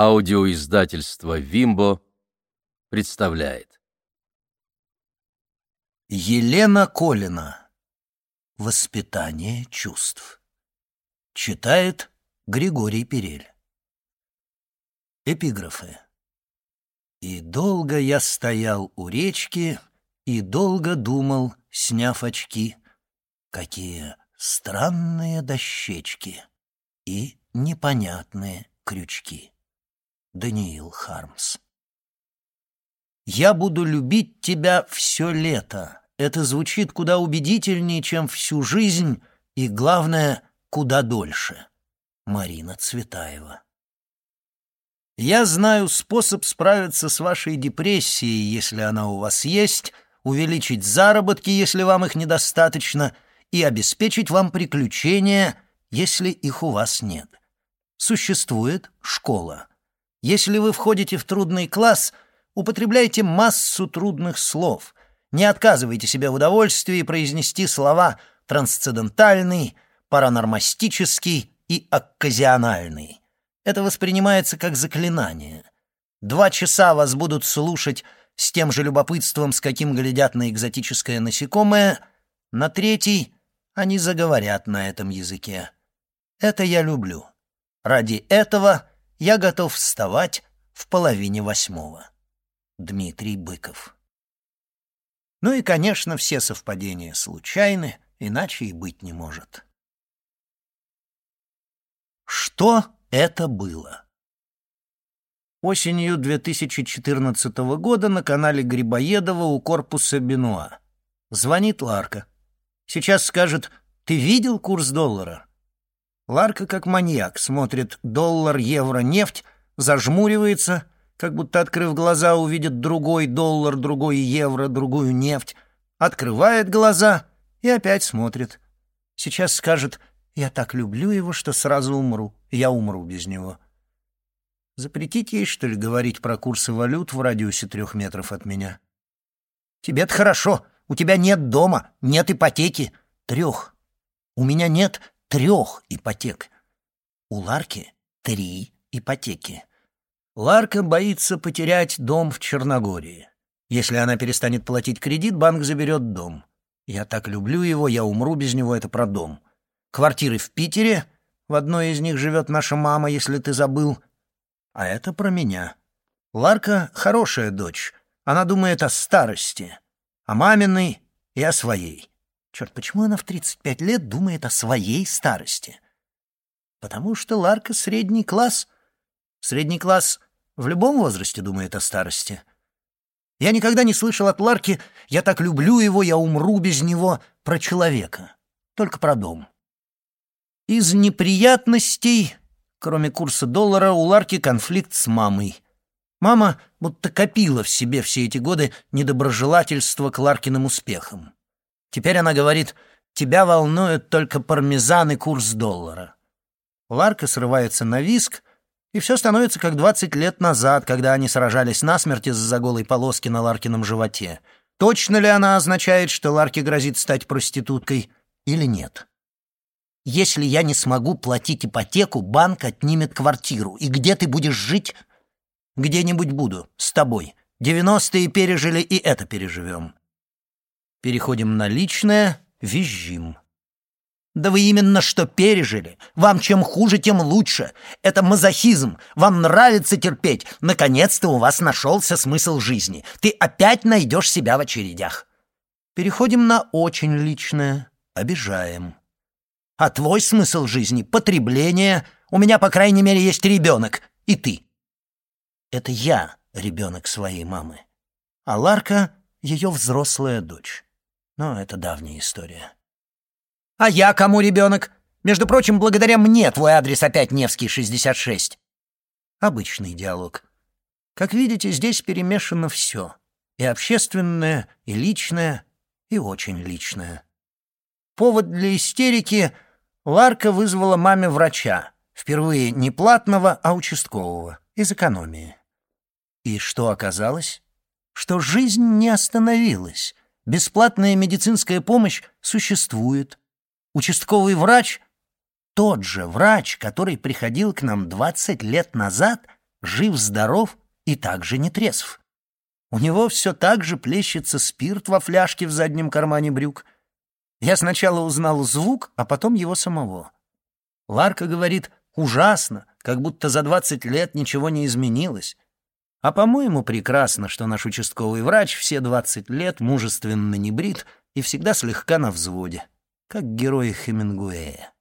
Аудиоиздательство «Вимбо» представляет. Елена Колина. Воспитание чувств. Читает Григорий Перель. Эпиграфы. И долго я стоял у речки, и долго думал, сняв очки, какие странные дощечки и непонятные крючки. Даниил Хармс. «Я буду любить тебя все лето». Это звучит куда убедительнее, чем всю жизнь, и, главное, куда дольше. Марина Цветаева. Я знаю способ справиться с вашей депрессией, если она у вас есть, увеличить заработки, если вам их недостаточно, и обеспечить вам приключения, если их у вас нет. Существует школа. Если вы входите в трудный класс, употребляйте массу трудных слов. Не отказывайте себе в удовольствии произнести слова трансцендентальный, паранормастический и окказиональный. Это воспринимается как заклинание. Два часа вас будут слушать с тем же любопытством, с каким глядят на экзотическое насекомое, на третий они заговорят на этом языке. Это я люблю. Ради этого я готов вставать в половине восьмого. Дмитрий Быков. Ну и, конечно, все совпадения случайны, иначе и быть не может. Что это было? Осенью 2014 года на канале Грибоедова у корпуса Бенуа. Звонит Ларка. Сейчас скажет «Ты видел курс доллара?» Ларка, как маньяк, смотрит доллар, евро, нефть, зажмуривается, как будто, открыв глаза, увидит другой доллар, другой евро, другую нефть, открывает глаза и опять смотрит. Сейчас скажет «Я так люблю его, что сразу умру, я умру без него». Запретить ей, что ли, говорить про курсы валют в радиусе трех метров от меня? Тебе-то хорошо, у тебя нет дома, нет ипотеки. Трех. У меня нет трех ипотек. У Ларки три ипотеки. Ларка боится потерять дом в Черногории. Если она перестанет платить кредит, банк заберет дом. Я так люблю его, я умру без него, это про дом. Квартиры в Питере, в одной из них живет наша мама, если ты забыл. А это про меня. Ларка — хорошая дочь, она думает о старости, о маминой и о своей. Черт, почему она в 35 лет думает о своей старости? Потому что Ларка — средний класс. Средний класс в любом возрасте думает о старости. Я никогда не слышал от Ларки «я так люблю его, я умру без него» про человека, только про дом. Из неприятностей, кроме курса доллара, у Ларки конфликт с мамой. Мама будто копила в себе все эти годы недоброжелательство к Ларкиным успехам. Теперь она говорит, тебя волнует только пармезан и курс доллара. Ларка срывается на виск, и все становится как двадцать лет назад, когда они сражались насмерть из-за голой полоски на Ларкином животе. Точно ли она означает, что Ларке грозит стать проституткой, или нет? Если я не смогу платить ипотеку, банк отнимет квартиру. И где ты будешь жить? Где-нибудь буду, с тобой. Девяностые пережили, и это переживем. Переходим на личное, визжим. Да вы именно что пережили. Вам чем хуже, тем лучше. Это мазохизм. Вам нравится терпеть. Наконец-то у вас нашелся смысл жизни. Ты опять найдешь себя в очередях. Переходим на очень личное. Обижаем. А твой смысл жизни — потребление. У меня, по крайней мере, есть ребенок. И ты. Это я ребенок своей мамы. А Ларка — ее взрослая дочь. Но это давняя история. «А я кому ребенок? Между прочим, благодаря мне твой адрес опять Невский, 66». Обычный диалог. Как видите, здесь перемешано все. И общественное, и личное, и очень личное. Повод для истерики — Ларка вызвала маме врача. Впервые не платного, а участкового, из экономии. И что оказалось? Что жизнь не остановилась — Бесплатная медицинская помощь существует. Участковый врач, тот же врач, который приходил к нам 20 лет назад, жив-здоров и также не трезв. У него все так же плещется спирт во фляжке в заднем кармане брюк. Я сначала узнал звук, а потом его самого. Ларка говорит «ужасно», как будто за двадцать лет ничего не изменилось. А по-моему, прекрасно, что наш участковый врач все двадцать лет мужественно не брит и всегда слегка на взводе, как герой Хемингуэя.